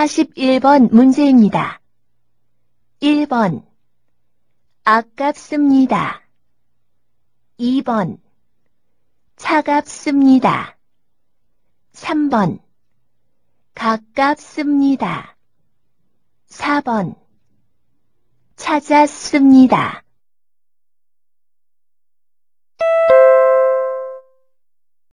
41번 문제입니다. 1번 아깝습니다. 2번 차갑습니다. 3번 가깝습니다. 4번 찾았습니다.